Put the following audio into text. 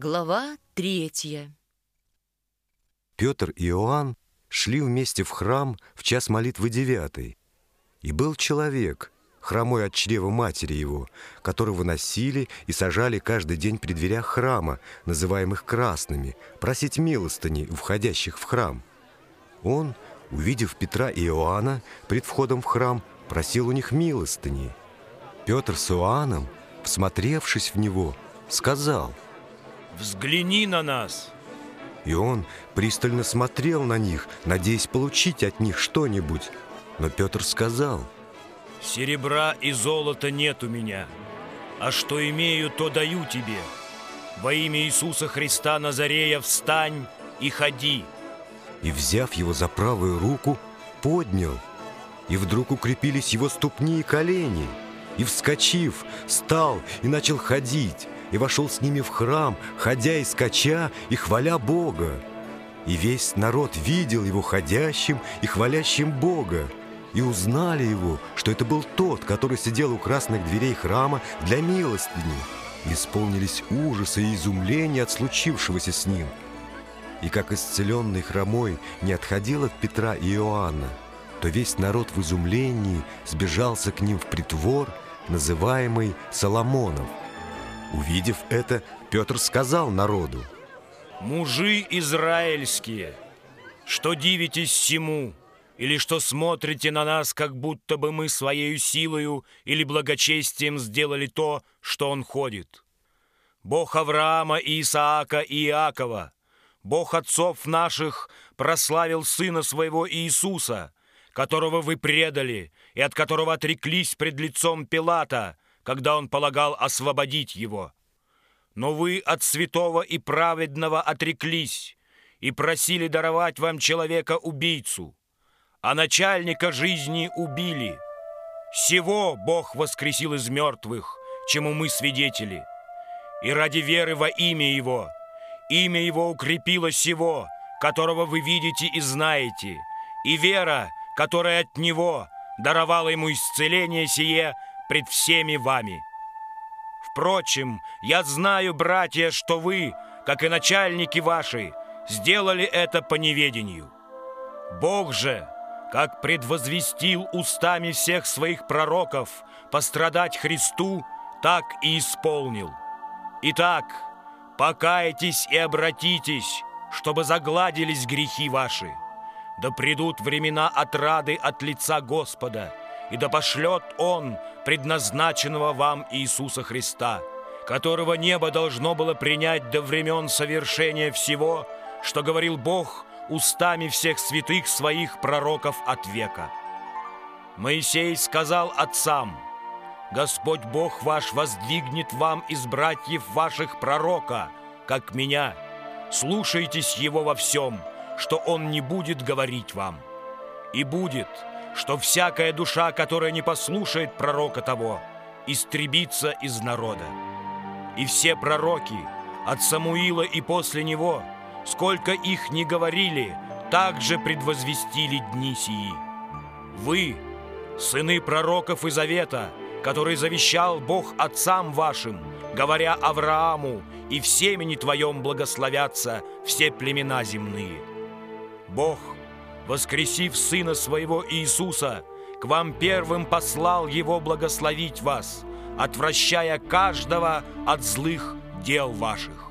Глава третья. Петр и Иоанн шли вместе в храм в час молитвы девятой. И был человек, хромой от чрева матери его, которого носили и сажали каждый день при дверях храма, называемых красными, просить милостыни входящих в храм. Он, увидев Петра и Иоанна пред входом в храм, просил у них милостыни. Петр с Иоанном, всмотревшись в него, сказал – Взгляни на нас!» И он пристально смотрел на них, надеясь получить от них что-нибудь. Но Петр сказал, «Серебра и золота нет у меня, а что имею, то даю тебе. Во имя Иисуса Христа Назарея встань и ходи!» И, взяв его за правую руку, поднял, и вдруг укрепились его ступни и колени, и, вскочив, стал и начал ходить, и вошел с ними в храм, ходя и скача, и хваля Бога. И весь народ видел его ходящим и хвалящим Бога, и узнали его, что это был тот, который сидел у красных дверей храма для милостыни. И исполнились ужасы и изумления от случившегося с ним. И как исцеленный хромой не отходил от Петра и Иоанна, то весь народ в изумлении сбежался к ним в притвор, называемый Соломонов – Увидев это, Петр сказал народу, «Мужи израильские, что дивитесь всему, или что смотрите на нас, как будто бы мы своей силою или благочестием сделали то, что он ходит? Бог Авраама Исаака и Иакова, Бог отцов наших прославил Сына Своего Иисуса, которого вы предали и от которого отреклись пред лицом Пилата – когда он полагал освободить его. Но вы от святого и праведного отреклись и просили даровать вам человека-убийцу, а начальника жизни убили. Всего Бог воскресил из мертвых, чему мы свидетели. И ради веры во имя Его, имя Его укрепило сего, которого вы видите и знаете, и вера, которая от Него даровала Ему исцеление сие – пред всеми вами. Впрочем, я знаю, братья, что вы, как и начальники ваши, сделали это по неведению. Бог же, как предвозвестил устами всех своих пророков пострадать Христу, так и исполнил. Итак, покайтесь и обратитесь, чтобы загладились грехи ваши. Да придут времена отрады от лица Господа – и да пошлет Он предназначенного вам Иисуса Христа, которого небо должно было принять до времен совершения всего, что говорил Бог устами всех святых своих пророков от века. Моисей сказал отцам, «Господь Бог ваш воздвигнет вам из братьев ваших пророка, как меня. Слушайтесь его во всем, что он не будет говорить вам. И будет, что всякая душа, которая не послушает пророка того, истребится из народа. И все пророки, от Самуила и после него, сколько их не говорили, также предвозвестили дни сии. Вы, сыны пророков и завета, который завещал Бог отцам вашим, говоря Аврааму, и в семени твоем благословятся все племена земные. Бог – воскресив Сына Своего Иисуса, к вам первым послал Его благословить вас, отвращая каждого от злых дел ваших.